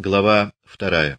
Глава вторая.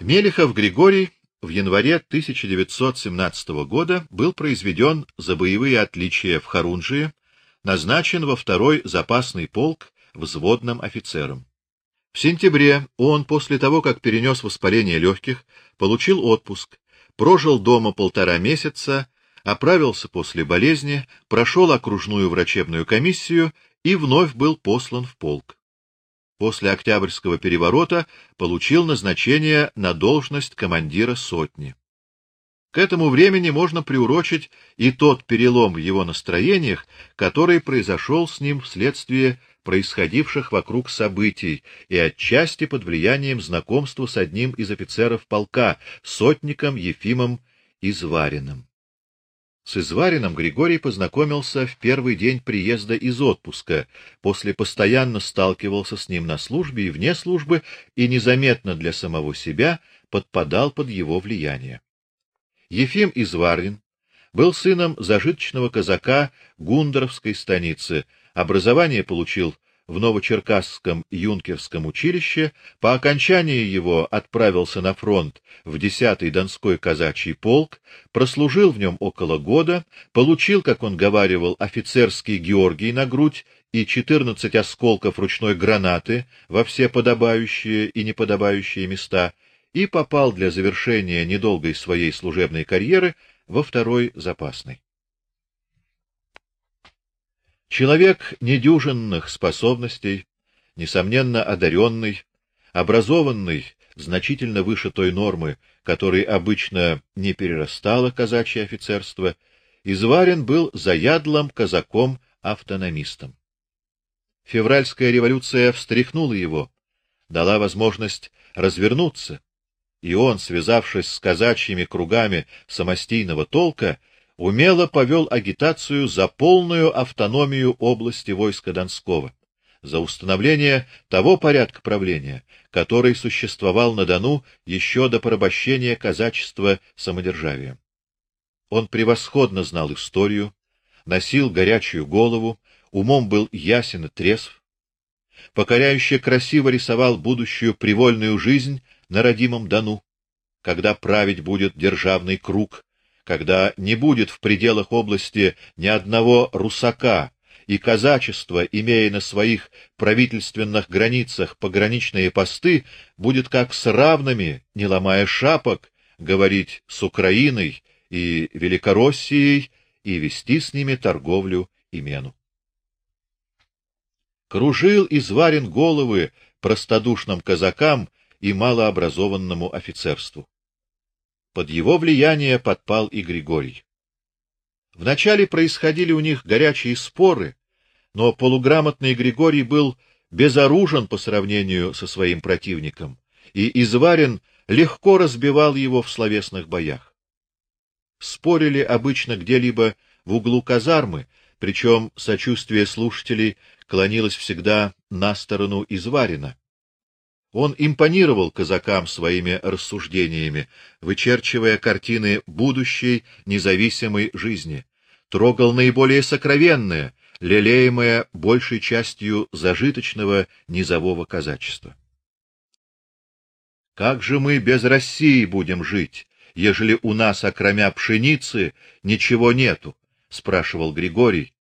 Мелехов Григорий в январе 1917 года был произведен за боевые отличия в Харунжии, назначен во второй запасный полк взводным офицером. В сентябре он, после того, как перенес воспаление легких, получил отпуск, прожил дома полтора месяца, оправился после болезни, прошел окружную врачебную комиссию и вновь был послан в полк после Октябрьского переворота получил назначение на должность командира сотни. К этому времени можно приурочить и тот перелом в его настроениях, который произошел с ним вследствие происходивших вокруг событий и отчасти под влиянием знакомства с одним из офицеров полка, сотником Ефимом Извариным. С Изварином Григорий познакомился в первый день приезда из отпуска, после постоянно сталкивался с ним на службе и вне службы и незаметно для самого себя подпадал под его влияние. Ефим Изварин был сыном зажиточного казака Гундеровской станицы, образование получил в Новочеркасском юнкерском училище, по окончании его отправился на фронт в 10-й Донской казачий полк, прослужил в нем около года, получил, как он говаривал, офицерский Георгий на грудь и 14 осколков ручной гранаты во все подобающие и неподобающие места и попал для завершения недолгой своей служебной карьеры во второй запасный. Человек недюжинных способностей, несомненно одаренный, образованный значительно выше той нормы, которой обычно не перерастало казачье офицерство, Изварин был заядлым казаком-автономистом. Февральская революция встряхнула его, дала возможность развернуться, и он, связавшись с казачьими кругами самостийного толка, умело повел агитацию за полную автономию области войска Донского, за установление того порядка правления, который существовал на Дону еще до порабощения казачества самодержавием. Он превосходно знал историю, носил горячую голову, умом был ясен и трезв, покоряюще красиво рисовал будущую привольную жизнь на родимом Дону, когда править будет державный круг, когда не будет в пределах области ни одного русака, и казачество, имея на своих правительственных границах пограничные посты, будет как с равными, не ломая шапок, говорить с Украиной и Великороссией и вести с ними торговлю и мену. Кружил изварен головы простодушным казакам и малообразованному офицерству. Под его влияние подпал и Григорий. Вначале происходили у них горячие споры, но полуграмотный Григорий был безоружен по сравнению со своим противником, и Изварин легко разбивал его в словесных боях. Спорили обычно где-либо в углу казармы, причем сочувствие слушателей клонилось всегда на сторону Изварина. Он импонировал казакам своими рассуждениями, вычерчивая картины будущей независимой жизни, трогал наиболее сокровенное, лелеемое большей частью зажиточного низового казачества. Как же мы без России будем жить, ежели у нас, окромя пшеницы, ничего нету? спрашивал Григорий.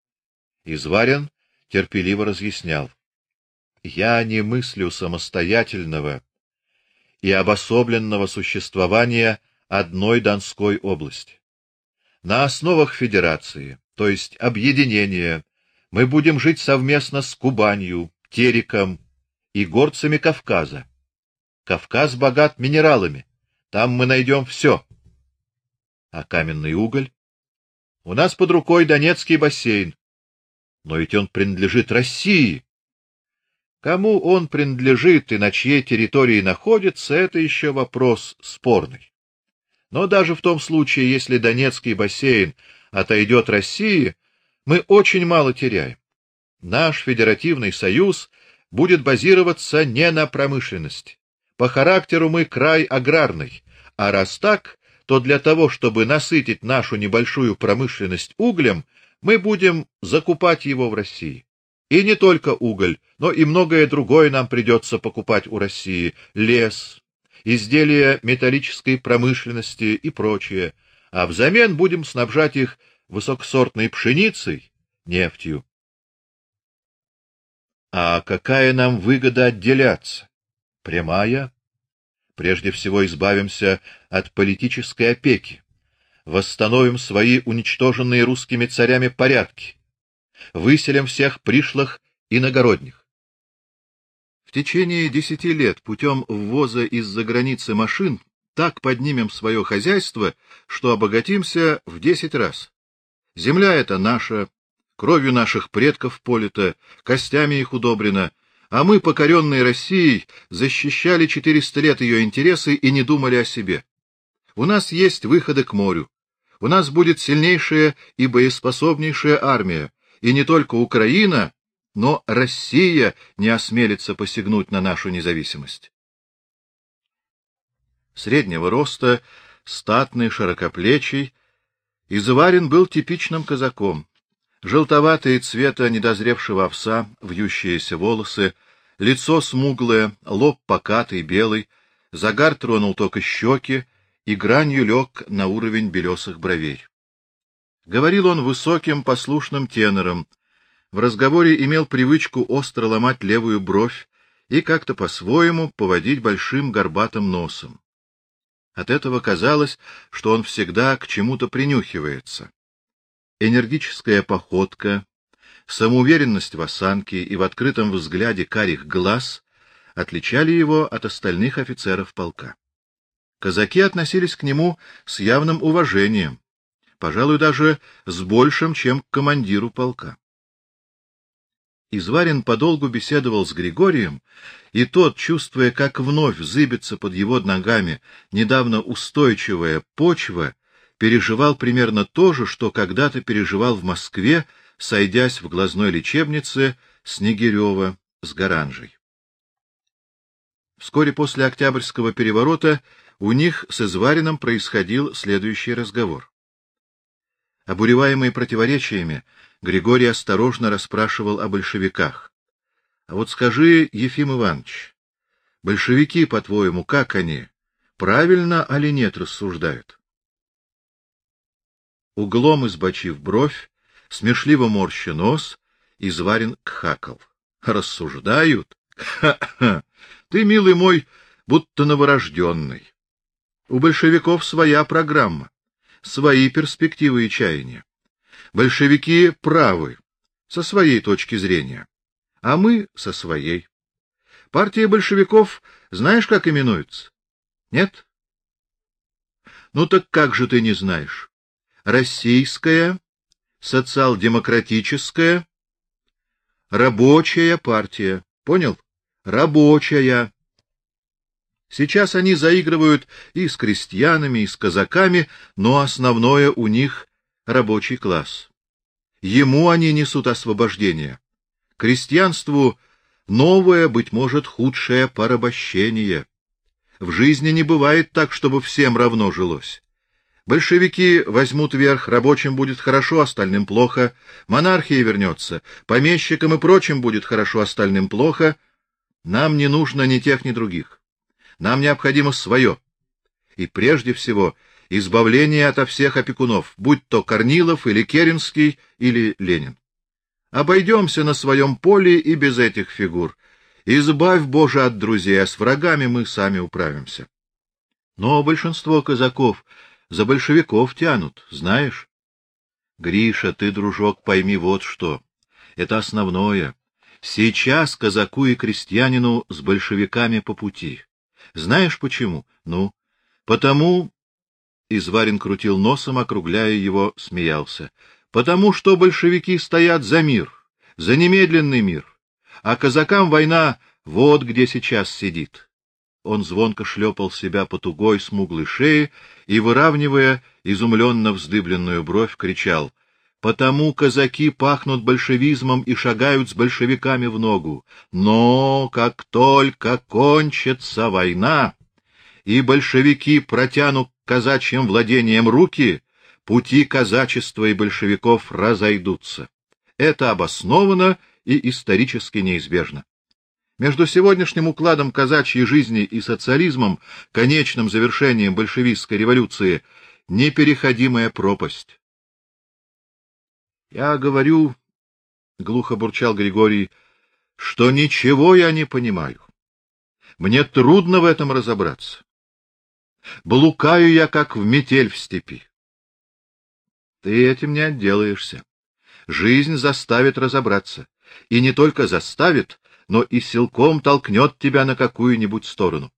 Изварен терпеливо разъяснял я не мыслю самостоятельного и обособленного существования одной Донской области. На основах федерации, то есть объединения, мы будем жить совместно с Кубанью, Тереком и горцами Кавказа. Кавказ богат минералами. Там мы найдем все. А каменный уголь? У нас под рукой Донецкий бассейн. Но ведь он принадлежит России. Кому он принадлежит и на чьей территории находится это еще вопрос спорный. Но даже в том случае, если Донецкий бассейн отойдет России, мы очень мало теряем. Наш федеративный союз будет базироваться не на промышленности. По характеру мы край аграрный, а раз так, то для того, чтобы насытить нашу небольшую промышленность углем, мы будем закупать его в России И не только уголь, но и многое другое нам придется покупать у России: лес, изделия металлической промышленности и прочее. А взамен будем снабжать их высокосортной пшеницей, нефтью. А какая нам выгода отделяться? Прямая. Прежде всего избавимся от политической опеки. Восстановим свои уничтоженные русскими царями порядки. Выселим всех пришлых иногородних. В течение десяти лет путем ввоза из-за границы машин так поднимем свое хозяйство, что обогатимся в десять раз. Земля эта наша, кровью наших предков полита, костями их удобрена, а мы, покоренные Россией, защищали четыреста лет ее интересы и не думали о себе. У нас есть выходы к морю. У нас будет сильнейшая и боеспособнейшая армия, и не только Украина, но Россия не осмелится посягнуть на нашу независимость. Среднего роста, статный, широкоплечий, Изварин был типичным казаком. Желтоватые цвета недозревшего овса, вьющиеся волосы, лицо смуглое, лоб покатый, белый, загар тронул только щеки и гранью лег на уровень белесых бровей. Говорил он высоким, послушным тенором, в разговоре имел привычку остро ломать левую бровь и как-то по-своему поводить большим горбатым носом. От этого казалось, что он всегда к чему-то принюхивается. Энергическая походка, самоуверенность в осанке и в открытом взгляде карих глаз отличали его от остальных офицеров полка. Казаки относились к нему с явным уважением, пожалуй, даже с большим, чем к командиру полка. Изварин подолгу беседовал с Григорием, и тот, чувствуя, как вновь зыбится под его ногами недавно устойчивая почва, переживал примерно то же, что когда-то переживал в Москве, сойдясь в глазной лечебнице Снегирева с Гаранжей. Вскоре после Октябрьского переворота у них с Извариным происходил следующий разговор. Обуреваемый противоречиями, Григорий осторожно расспрашивал о большевиках. — А вот скажи, Ефим Иванович, большевики, по-твоему, как они? Правильно или нет рассуждают? Углом избочив бровь, смешливо морща нос, изварен кхакал. Рассуждают? Ха-ха! Ты, милый мой, будто новорожденный. У большевиков своя программа, свои перспективы и чаяния. Большевики правы со своей точки зрения, а мы со своей. Партия большевиков, знаешь, как именуется? Нет? Ну так как же ты не знаешь? Российская, социал-демократическая, рабочая партия. Понял? Рабочая. Сейчас они заигрывают и с крестьянами, и с казаками, но основное у них рабочий класс. Ему они несут освобождение. Крестьянству новое, быть может, худшее порабощение. В жизни не бывает так, чтобы всем равно жилось. Большевики возьмут верх, рабочим будет хорошо, остальным плохо, монархия вернется, помещикам и прочим будет хорошо, остальным плохо. Нам не нужно ни тех, ни других. Нам необходимо свое. И прежде всего избавление ото всех опекунов, будь то Корнилов или Керенский или Ленин. Обойдемся на своем поле и без этих фигур. Избавь, Боже, от друзей, а с врагами мы сами управимся. Но большинство казаков за большевиков тянут, знаешь? Гриша, ты, дружок, пойми вот что. Это основное. Сейчас казаку и крестьянину с большевиками по пути. Знаешь почему? Ну, потому Изварин крутил носом, округляя его, смеялся. Потому что большевики стоят за мир, за немедленный мир. А казакам война вот где сейчас сидит. Он звонко шлепал себя по тугой смуглой шее и, выравнивая изумленно вздыбленную бровь, кричал: "Потому казаки пахнут большевизмом и шагают с большевиками в ногу. Но как только кончится война, и большевики протянут казачьим владением руки, пути казачества и большевиков разойдутся. Это обосновано и исторически неизбежно. Между сегодняшним укладом казачьей жизни и социализмом, конечным завершением большевистской революции, непереходимая пропасть. Я говорю, глухо бурчал Григорий, что ничего я не понимаю. Мне трудно в этом разобраться. Блукаю я как в метель в степи. Ты этим не отделаешься. Жизнь заставит разобраться, и не только заставит, но и силком толкнет тебя на какую-нибудь сторону.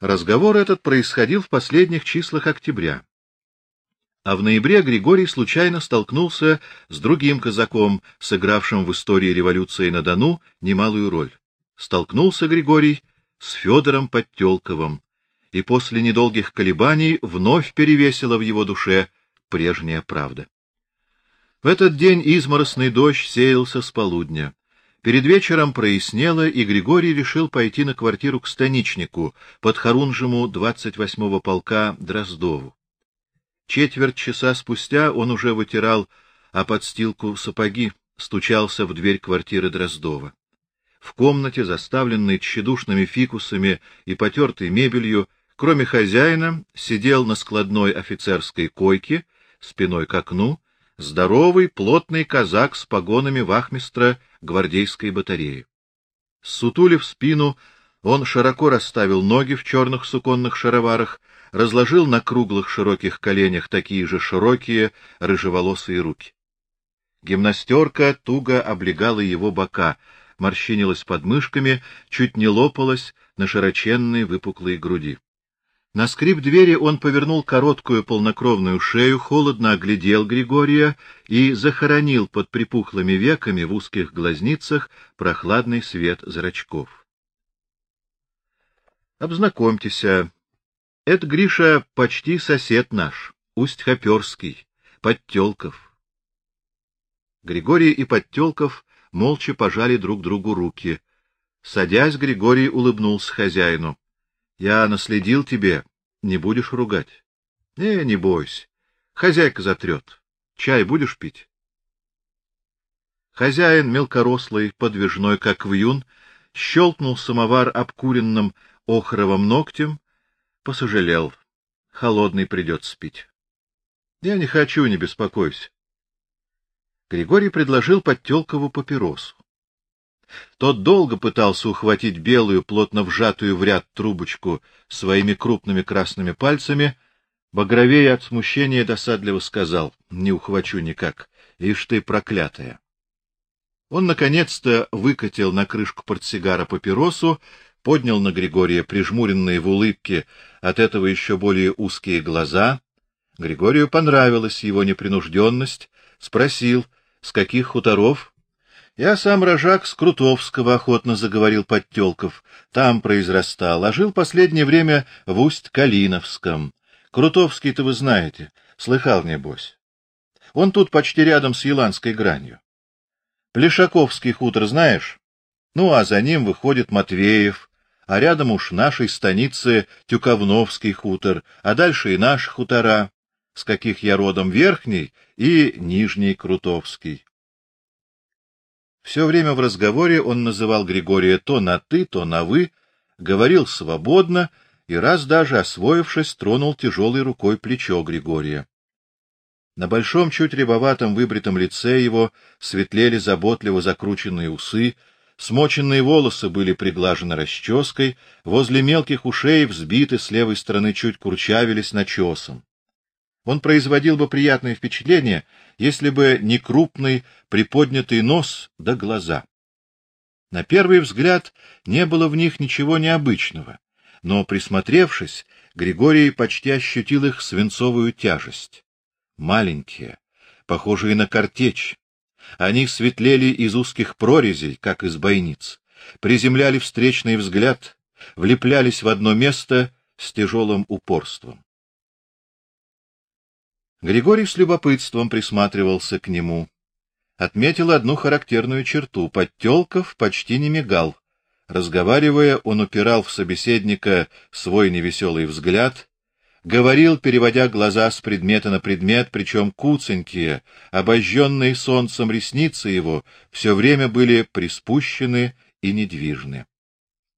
Разговор этот происходил в последних числах октября. А в ноябре Григорий случайно столкнулся с другим казаком, сыгравшим в истории революции на Дону немалую роль. Столкнулся Григорий с Федором Подтёлковым, и после недолгих колебаний вновь перевесила в его душе прежняя правда. В этот день изморосный дождь сеялся с полудня. Перед вечером прояснело, и Григорий решил пойти на квартиру к станичнику, под Харунжему 28-го полка Дроздову. Четверть часа спустя он уже вытирал о подстилку сапоги, стучался в дверь квартиры Дроздова. В комнате, заставленной тщедушными фикусами и потертой мебелью, кроме хозяина, сидел на складной офицерской койке, спиной к окну, здоровый, плотный казак с погонами вахмистра гвардейской батареи. Сутулив спину, он широко расставил ноги в черных суконных шароварах, разложил на круглых широких коленях такие же широкие рыжеволосые руки. Гимнастерка туго облегала его бока, морщинилась под мышками, чуть не лопалась на широченной выпуклой груди. На скрип двери он повернул короткую полнокровную шею, холодно оглядел Григория и захоронил под припухлыми веками в узких глазницах прохладный свет зрачков. Обзнакомьтесь, это Гриша почти сосед наш, Усть-Хоперский, Подтёлков. Григорий и Подтёлков молча пожали друг другу руки. Садясь, Григорий улыбнулся хозяину. Я наследил тебе, не будешь ругать. Не, не бойся. Хозяйка затрет. Чай будешь пить? Хозяин, мелкорослый, подвижной, как вьюн, щелкнул самовар обкуренным охровым ногтем, посожалел. Холодный придется пить. Я не хочу, не беспокойся. Григорий предложил Подтёлкову папиросу. Тот долго пытался ухватить белую, плотно вжатую в ряд трубочку своими крупными красными пальцами, багровее от смущения досадливо сказал: "Не ухвачу никак. Ишь ты проклятая". Он наконец-то выкатил на крышку портсигара папиросу, поднял на Григория прижмуренные в улыбке от этого еще более узкие глаза. Григорию понравилась его непринужденность, спросил: "С каких хуторов?" Я сам рожак с Крутовского охотно заговорил Подтёлков. Там произрастал, а жил последнее время в Усть-Калиновском. Крутовский-то вы знаете, слыхал небось. Он тут почти рядом с Еланской гранью. Плешаковский хутор знаешь? Ну, а за ним выходит Матвеев, а рядом уж нашей станицы Тюковновский хутор, а дальше и наши хутора, с каких я родом Верхний и Нижний Крутовский. Все время в разговоре он называл Григория то на ты, то на вы, говорил свободно и раз даже освоившись, тронул тяжелой рукой плечо Григория. На большом, чуть рябоватом выбритом лице его светлели заботливо закрученные усы, смоченные волосы были приглажены расческой, возле мелких ушей взбиты с левой стороны чуть курчавились начесом. Он производил бы приятное впечатление, если бы не крупный приподнятый нос да глаза. На первый взгляд не было в них ничего необычного, но присмотревшись, Григорий почти ощутил их свинцовую тяжесть. Маленькие, похожие на картечь. Они светлели из узких прорезей, как из бойниц, приземляли встречный взгляд, влеплялись в одно место с тяжелым упорством. Григорий с любопытством присматривался к нему. Отметил одну характерную черту: Подтёлков почти не мигал. Разговаривая, он упирал в собеседника свой невеселый взгляд, говорил, переводя глаза с предмета на предмет, причем куценькие, обожженные солнцем ресницы его все время были приспущены и недвижны.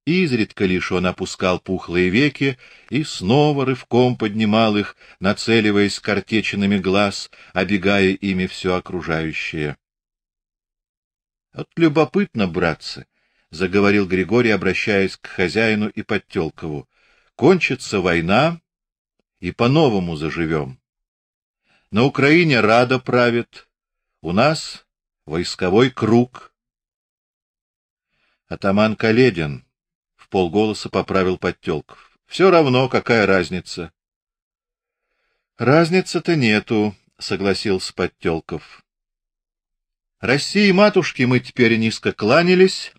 Изредка лишь он опускал пухлые веки и снова рывком поднимал их, нацеливаясь картечинами глаз, обегая ими все окружающее. — Вот любопытно, братцы, — заговорил Григорий, обращаясь к хозяину и Подтелкову, — кончится война, и по-новому заживем. На Украине Рада правит, у нас войсковой круг. Атаман Каледин в полголоса поправил Подтёлков. Все равно, какая разница. Разницы-то нету, согласился Подтёлков. России матушки мы теперь низко кланялись,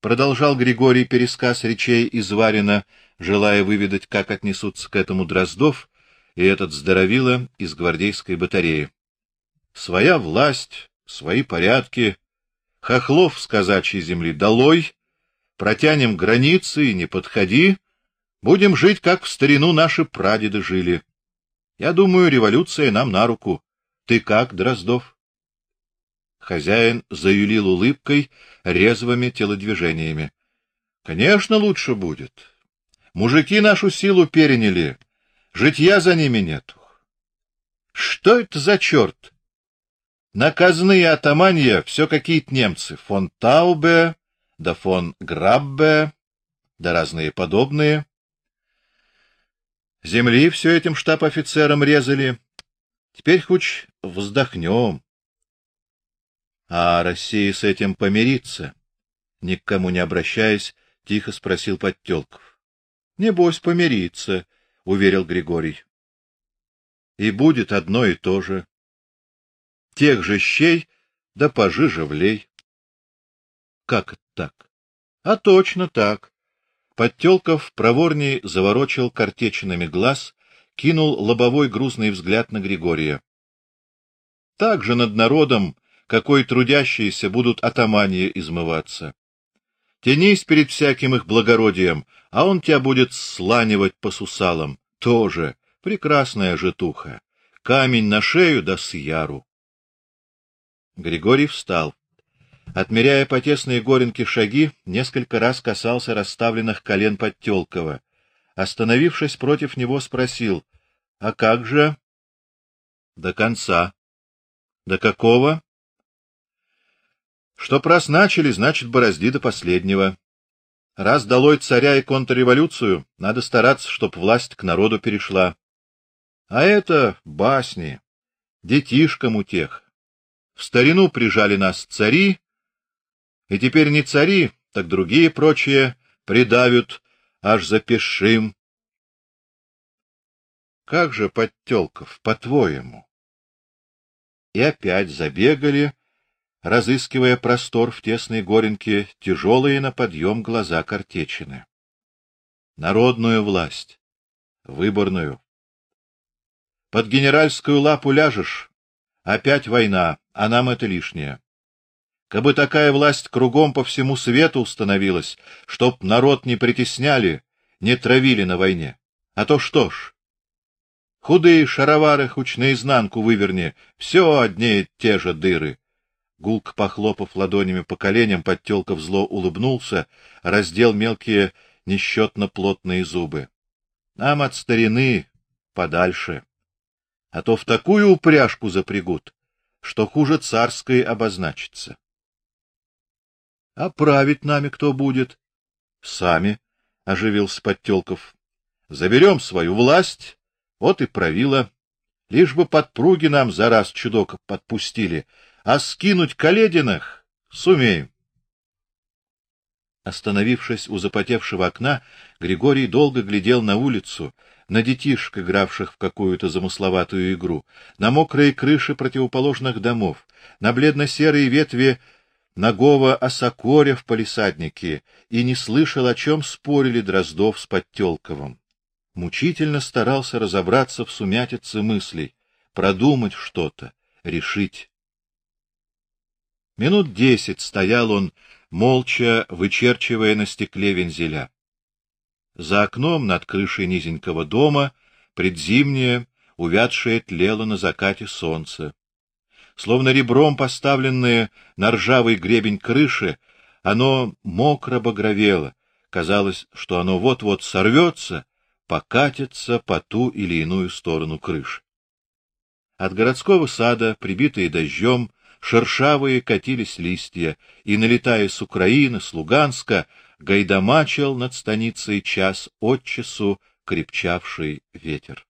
продолжал Григорий пересказ речей из Варина, желая выведать, как отнесутся к этому Дроздов и этот здоровило из гвардейской батареи. Своя власть, свои порядки, хохлов с казачьей земли долой, протянем границы и не подходи, будем жить, как в старину наши прадеды жили. Я думаю, революция нам на руку. Ты как, Дроздов? Хозяин заюлил улыбкой, резвыми телодвижениями. Конечно, лучше будет. Мужики нашу силу переняли, житья за ними нету. Что это за черт? Наказные атаманья все какие-то немцы, фон Таубе, да фон Граббе, да разные подобные. Земли все этим штаб-офицерам резали. Теперь хоть вздохнем. А Россия с этим помирится? Ни к кому не обращаясь, тихо спросил Подтёлков. — Небось, помирится, — уверил Григорий. — И будет одно и то же. Тех же щей, да пожиже влей. Как это так? А точно так. Подтёлков проворней заворочил картечинами глаз, кинул лобовой грузный взгляд на Григория. Так же над народом, какой трудящиеся будут атаманье измываться. Тянись перед всяким их благородием, а он тебя будет сланивать по сусалам. Тоже прекрасная житуха. Камень на шею да с яру. Григорий встал. Отмеряя по тесной горенке шаги, несколько раз касался расставленных колен Подтёлкова. Остановившись против него, спросил: "А как же до конца? До какого?" "Что прос начали, значит, борозди до последнего. Раз долой царя и контрреволюцию, надо стараться, чтоб власть к народу перешла. А это басни, детишкам у тех. В старину прижали нас цари, и теперь не цари, так другие прочие придавят, аж запишим. Как же, Подтёлков, по-твоему? И опять забегали, разыскивая простор в тесной горенке, тяжелые на подъем глаза картечины. Народную власть, выборную. Под генеральскую лапу ляжешь, опять война, а нам это лишнее. Кабы такая власть кругом по всему свету установилась, чтоб народ не притесняли, не травили на войне. А то что ж? Худые шаровары хуч наизнанку выверни, все одни те же дыры. Гулк, похлопав ладонями по коленям, Подтёлков зло улыбнулся, раздел мелкие несчетно плотные зубы. Нам от старины подальше. А то в такую упряжку запрягут, что хуже царской обозначится. А править нами кто будет? Сами, оживился Подтёлков. Заберем свою власть, вот и правила. Лишь бы подпруги нам за раз чудок подпустили, а скинуть Калединых сумеем. Остановившись у запотевшего окна, Григорий долго глядел на улицу, на детишек, игравших в какую-то замысловатую игру, на мокрые крыши противоположных домов, на бледно-серые ветви нагого осокоря в палисаднике и не слышал, о чем спорили Дроздов с Подтёлковым. Мучительно старался разобраться в сумятице мыслей, продумать что-то, решить. Минут десять стоял он, молча вычерчивая на стекле вензеля. За окном над крышей низенького дома предзимнее, увядшее тлело на закате солнце. Словно ребром поставленное на ржавый гребень крыши, оно мокро багровело, казалось, что оно вот-вот сорвется, покатится по ту или иную сторону крыши. От городского сада, прибитые дождем, шершавые катились листья, и, налетая с Украины, с Луганска, гайдамачил над станицей час от часу крепчавший ветер.